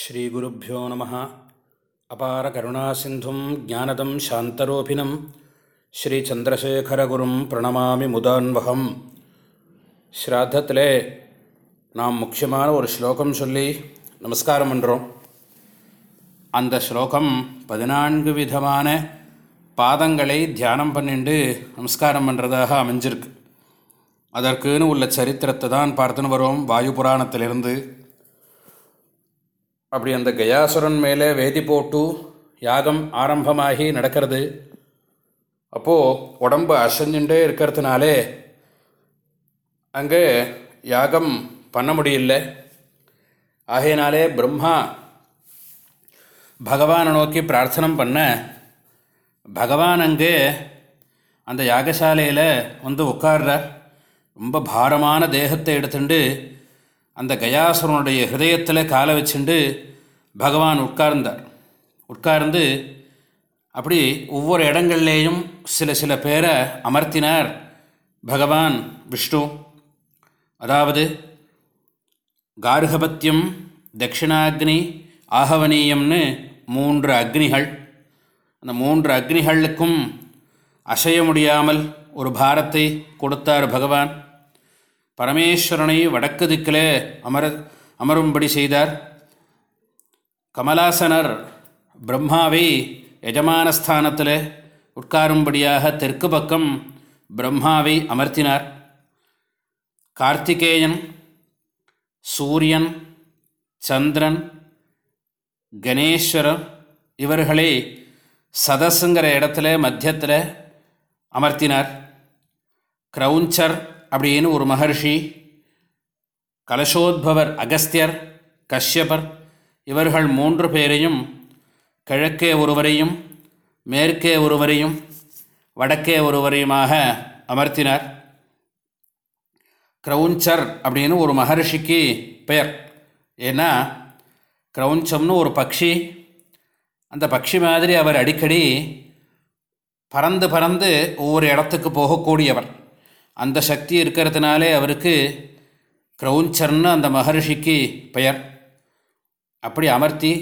ஸ்ரீகுருப்போ நம. அபார கருணாசிந்தும் ஜானதம் சாந்தரூபிணம். ஸ்ரீச்சந்திரசேகரகுரும் பிரணமாமி முதான்வகம். ஸ்ராத்தத்தில் நாம் முக்கியமான ஒரு ஸ்லோகம் சொல்லி நமஸ்காரம் பண்ணுறோம் அந்த ஸ்லோகம் பதினான்கு விதமான பாதங்களை தியானம் பண்ணிட்டு நமஸ்காரம் பண்ணுறதாக அமைஞ்சிருக்கு. அதற்குன்னு உள்ள சரித்திரத்தை தான் பார்த்துன்னு வரோம். வாயு புராணத்திலிருந்து அப்படி அந்த கயாசுரன் மேலே வேதி போட்டு யாகம் ஆரம்பமாகி நடக்கிறது. அப்போது உடம்பு அசைஞ்சுட்டே இருக்கிறதுனாலே அங்கே யாகம் பண்ண முடியல. ஆகையினாலே பிரம்மா பகவானை நோக்கி பிரார்த்தனம் பண்ண பகவான் அங்கே அந்த யாகசாலையில் வந்து உட்கார்றார். ரொம்ப பாரமான தேகத்தை எடுத்துட்டு அந்த கயாசுரனுடைய ஹிருதயத்தில் காலை வச்சுண்டு பகவான் உட்கார்ந்தார். உட்கார்ந்து அப்படி ஒவ்வொரு இடங்கள்லேயும் சில சில பேரை அமர்த்தினார் பகவான் விஷ்ணு. அதாவது கார்கபத்தியம் தட்சிணாக்னி ஆகவனீயம்னு மூன்று அக்னிகள். அந்த மூன்று அக்னிகளுக்கும் அசைய முடியாமல் ஒரு பாரத்தை கொடுத்தார் பகவான். பரமேஸ்வரனை வடக்கு திக்கிலே அமர அமரும்படி செய்தார். கமலாசனர் பிரம்மாவை எஜமானஸ்தானத்தில் உட்காரும்படியாக தெற்கு பக்கம் பிரம்மாவை அமர்த்தினார். கார்த்திகேயன் சூரியன் சந்திரன் கணேஸ்வரர் இவர்களை சதஸுங்கிற இடத்துல மத்தியத்தில் அமர்த்தினார். கிரௌஞ்சர் அப்படின்னு ஒரு மகர்ஷி கலசோத்பவர் அகஸ்தியர் கஷ்யபர் இவர்கள் மூன்று பேரையும் கிழக்கே ஒருவரையும் மேற்கே ஒருவரையும் வடக்கே ஒருவரையுமாக அமர்த்தினார். கிரௌஞ்சர் அப்படின்னு ஒரு மகர்ஷிக்கு பெயர். ஏன்னா கிரௌஞ்சம்னு ஒரு பக்ஷி அந்த பக்ஷி மாதிரி அவர் அடிக்கடி பறந்து பறந்து ஒவ்வொரு இடத்துக்கு போகக்கூடியவர். அந்த சக்தி இருக்கிறதுனாலே அவருக்கு கிரௌஞ்சர்னு அந்த மகர்ஷிக்கு பெயர். அப்படி அமர்த்தி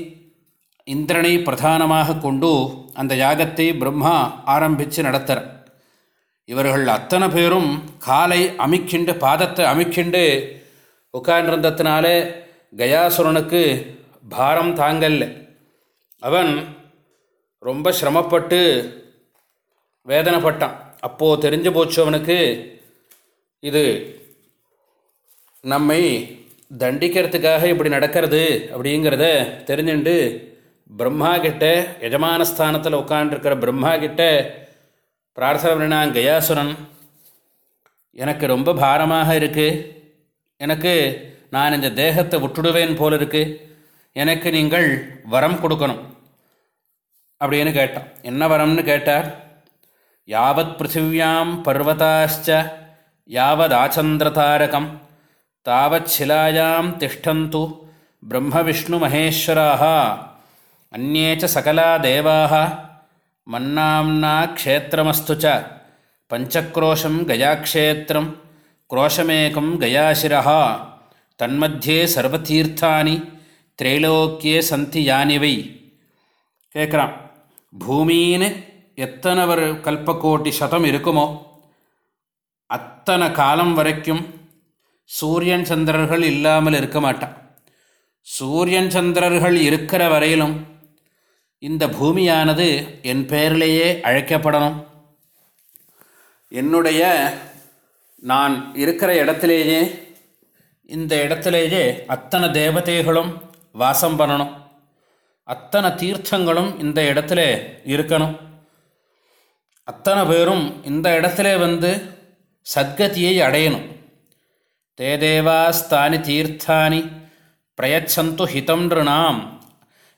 இந்திரனை பிரதானமாக கொண்டு அந்த யாகத்தை பிரம்மா ஆரம்பித்து நடத்துகிற இவர்கள் அத்தனை பேரும் காலை அமிக்கிண்டு பாதத்தை அமிக்கிண்டு உட்கார்ந்திருந்ததுனாலே கயாசுரனுக்கு பாரம் தாங்கல்ல. அவன் ரொம்ப சிரமப்பட்டு வேதனைப்பட்டான். அப்போது தெரிஞ்சு போச்சு அவனுக்கு இது நம்மை தண்டிக்கிறதுக்காக இப்படி நடக்கிறது அப்படிங்கிறத தெரிஞ்சுண்டு பிரம்மா கிட்ட எஜமானஸ்தானத்தில் உட்காண்டிருக்கிற பிரம்மா கிட்ட பிரார்த்தனை பண்ணினான் கயாசுரன் எனக்கு ரொம்ப பாரமாக இருக்குது எனக்கு நான் இந்த தேகத்தை விட்டுடுவேன் போல இருக்குது எனக்கு நீங்கள் வரம் கொடுக்கணும். அப்படின்னு கேட்டான். என்ன வரம்னு கேட்டார்? யாவத் பிருத்திவியாம் பர்வதாச்ச யாவதாச்சந்திரதாரகம். தாவச்சிலாயாம் திஷ்டந்து பிரம்மவிஷ்ணுமகேஸ்வராக அந்நேச்ச சகலா தேவாக மன்னாம்னா க்ஷேத்திரமஸ்து ச பஞ்சக்ரோஷம் கயாக்ஷேத்திரம் குரோஷமேகம் கயாசிரா தன்மத்தியே சர்வதீர்த்தானி திரைலோக்கியே சந்தி யானிவை கேட்குறான் பூமின்னு எத்தனை ஒரு கல்பக்கோட்டி சதம் இருக்குமோ அத்தனை காலம் வரைக்கும் சூரியன் சந்திரர்கள் இல்லாமல் இருக்க மாட்டான். சூரியன் சந்திரர்கள் இருக்கிற வரையிலும் இந்த பூமியானது என் பெயரிலேயே அழைக்கப்படணும். என்னுடைய நான் இருக்கிற இடத்திலேயே இந்த இடத்திலேயே அத்தனை தேவதைகளும் வாசம் பண்ணணும். அத்தனை தீர்த்தங்களும் இந்த இடத்துல இருக்கணும். அத்தனை பேரும் இந்த இடத்துல வந்து சத்கதியை அடையணும். தே தேவாஸ்தானி தீர்த்தானி பிரயச்சந்து ஹிதம் நாம்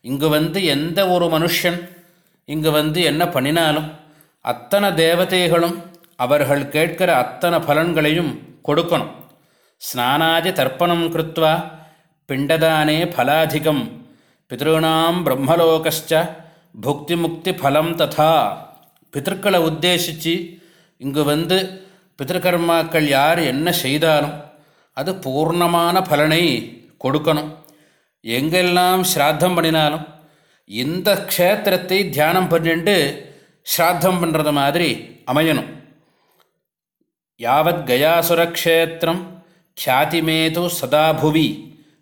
இங்கு வந்து எந்த ஒரு மனுஷன் இங்கு வந்து என்ன பண்ணினாலும் அத்தனை தேவதைகளும் அவர்கள் கேட்கிற அத்தனை பலன்களையும் கொடுக்கணும். ஸ்நானாதி தர்ப்பணம் கிருத்வா பிண்டதானே பலாதிகம். பிதॄணாம் பிரம்மலோகச்ச புக்தி முக்தி பலம் ததா. பிதற்களை உத்தேசித்து இங்கு வந்து பிதற்கர்மாக்கள் யார் என்ன செய்தாலும் அது பூர்ணமான பலனை கொடுக்கணும் எங்கெல்லாம் ஸ்ராத்தம் பண்ணினாலும் இந்த க்ஷேத்திரத்தை தியானம் பண்ணிட்டு ஸ்ராத்தம் பண்ணுறது மாதிரி அமையணும் யாவத் கயாசுரக்ஷேத்திரம் ख्यातिमेतु சதா புவி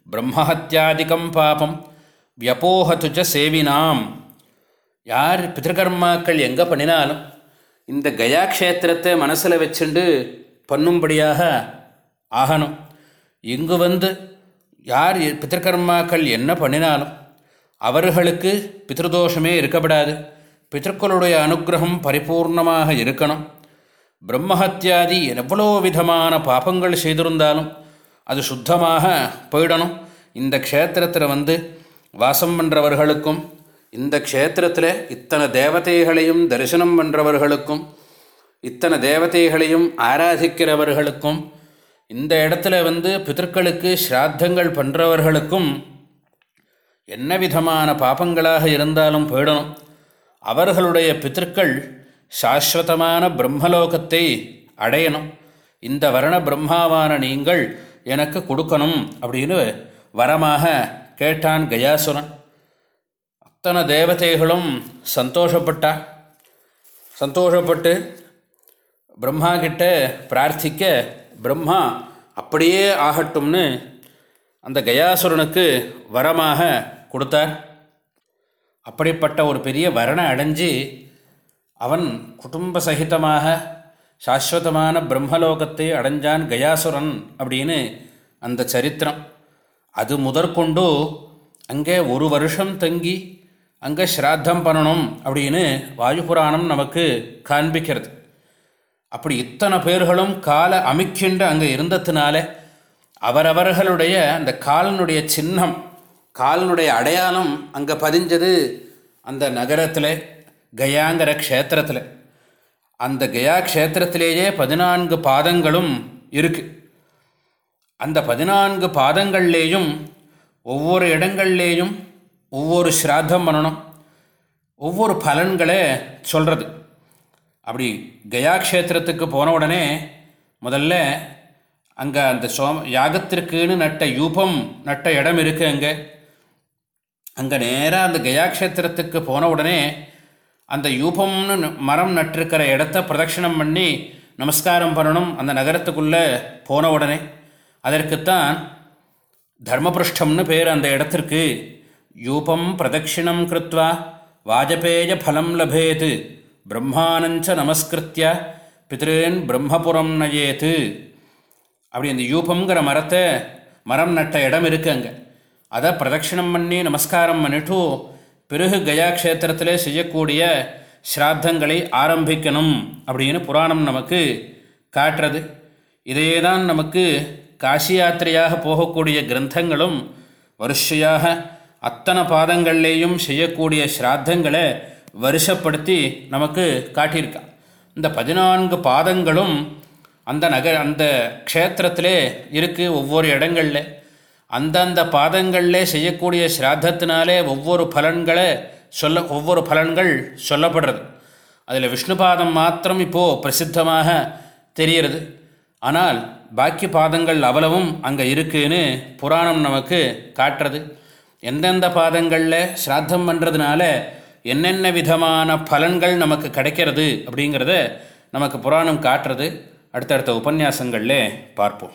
பிரம்மஹத்தியாதிக்கம் பாபம் வியபோகத்துச்ச சேவினாம் யார் பிதர்கர்மாக்கள் எங்கே பண்ணினாலும் இந்த கயா க்ஷேத்திரத்தை மனசில் வச்சுண்டு பண்ணும்படியாக ஆகணும். இங்கு வந்து யார் பித்திருக்கர்மாக்கள் என்ன பண்ணினாலும் அவர்களுக்கு பித்ருதோஷமே இருக்கப்படாது. பித்திருக்களுடைய அனுகிரகம் பரிபூர்ணமாக இருக்கணும். பிரம்மஹத்தியாதி எவ்வளோ விதமான பாபங்கள் செய்திருந்தாலும் அது சுத்தமாக போயிடணும். இந்த க்ஷேத்திரத்தில் வந்து வாசம் பண்ணுறவர்களுக்கும் இந்த க்ஷேத்திரத்தில் இத்தனை தேவதைகளையும் தரிசனம் பண்ணுறவர்களுக்கும் இத்தனை தேவதைகளையும் ஆராதிக்கிறவர்களுக்கும் இந்த இடத்துல வந்து பிதர்களுக்கு ஸ்ராத்தங்கள் பண்ணுறவர்களுக்கும் என்ன விதமான பாபங்களாக இருந்தாலும் போயிடணும். அவர்களுடைய பித்திருக்கள் சாஸ்வதமான பிரம்மலோகத்தை அடையணும். இந்த வர்ண பிரம்மாவான நீங்கள் எனக்கு கொடுக்கணும் அப்படின்னு வரமாக கேட்டான் கயாசுரன் அத்தனை தேவதைகளும் சந்தோஷப்பட்டா சந்தோஷப்பட்டு பிரம்மா கிட்ட பிரார்த்திக்க பிரம்மா அப்படியே ஆகட்டும்னு அந்த கயாசுரனுக்கு வரமாக கொடுத்தார். அப்படிப்பட்ட ஒரு பெரிய வரணை அடைஞ்சு அவன் குடும்ப சகிதமாக சாஸ்வதமான பிரம்மலோகத்தை அடைஞ்சான் கயாசுரன் அப்படின்னு அந்த சரித்திரம். அது முதற்கொண்டு அங்கே ஒரு வருஷம் தங்கி அங்கே ஸ்ராத்தம் பண்ணணும் அப்படின்னு வாயு புராணம் நமக்கு காண்பிக்கிறது. அப்படி இத்தனை பேர்களும் காலை அமைக்கின்ற அங்கே இருந்ததுனால அவரவர்களுடைய அந்த காலனுடைய சின்னம் காலனுடைய அடையாளம் அங்கே பதிஞ்சது அந்த நகரத்தில் கயாங்கிற க்ஷேத்திரத்தில். அந்த கயா க்ஷேத்திரத்திலேயே பதினான்கு பாதங்களும் இருக்குது அந்த பதினான்கு பாதங்கள்லேயும் ஒவ்வொரு இடங்கள்லேயும் ஒவ்வொரு ஸ்ராத்தம் பண்ணணும். ஒவ்வொரு பலன்களை சொல்கிறது அப்படி கயா க்ஷேத்திரத்துக்கு போன உடனே முதல்ல அங்கே அந்த சோம யாகத்திற்குன்னு நட்ட யூபம் நட்ட இடம் இருக்குது அங்கே. அங்கே நேராக அந்த கயா க்ஷேத்திரத்துக்கு போன உடனே அந்த யூபம்னு மரம் நட்டிருக்கிற இடத்த பிரதட்சிணம் பண்ணி நமஸ்காரம் பண்ணணும் அந்த நகரத்துக்குள்ளே போன உடனே. அதற்குத்தான் தர்மபிருஷ்டம்னு பேர் அந்த இடத்திற்கு யூபம் பிரதட்சிணம் கிருத்வா வாஜபேய பலம் லபேத் பிரம்மானஞ்ச நமஸ்கிருத்திய பித்ரேன் பிரம்மபுரம் நயேத்து அப்படி அந்த யூபங்கிற மரத்தை மரம் நட்ட இடம் இருக்குது அங்கே. அதை பிரதட்சிணம் பண்ணி நமஸ்காரம் பண்ணிட்டு பிறகு கயா க்ஷேத்திரத்திலே செய்யக்கூடிய ஸ்ராத்தங்களை ஆரம்பிக்கணும் அப்படின்னு புராணம் நமக்கு காட்டுறது. இதையே தான் நமக்கு காசி யாத்திரையாக போகக்கூடிய கிரந்தங்களும் வரிசையாக அத்தனை பாதங்கள்லேயும் செய்யக்கூடிய ஸ்ராத்தங்களை வருஷப்படுத்தி நமக்கு காட்டியிருக்கா. இந்த பதினான்கு பாதங்களும் அந்த நகர் அந்த க்ஷேத்திரத்திலே இருக்குது ஒவ்வொரு இடங்களில். அந்தந்த பாதங்களில் செய்யக்கூடிய ஸ்ராத்தத்தினாலே ஒவ்வொரு பலன்களை சொல்ல ஒவ்வொரு பலன்கள் சொல்லப்படுறது. அதில் விஷ்ணு பாதம் மாத்திரம் இப்போது பிரசித்தமாக தெரிகிறது. ஆனால் பாக்கி பாதங்கள் அவ்வளவும் அங்கே இருக்குதுன்னு புராணம் நமக்கு காட்டுறது. எந்தெந்த பாதங்களில் ஸ்ராத்தம் பண்ணுறதுனால என்னென்ன விதமான பலன்கள் நமக்கு கிடைக்கிறது அப்படிங்கிறத நமக்கு புராணம் காட்டுறது. அடுத்தடுத்த உபன்யாசங்களில் பார்ப்போம்.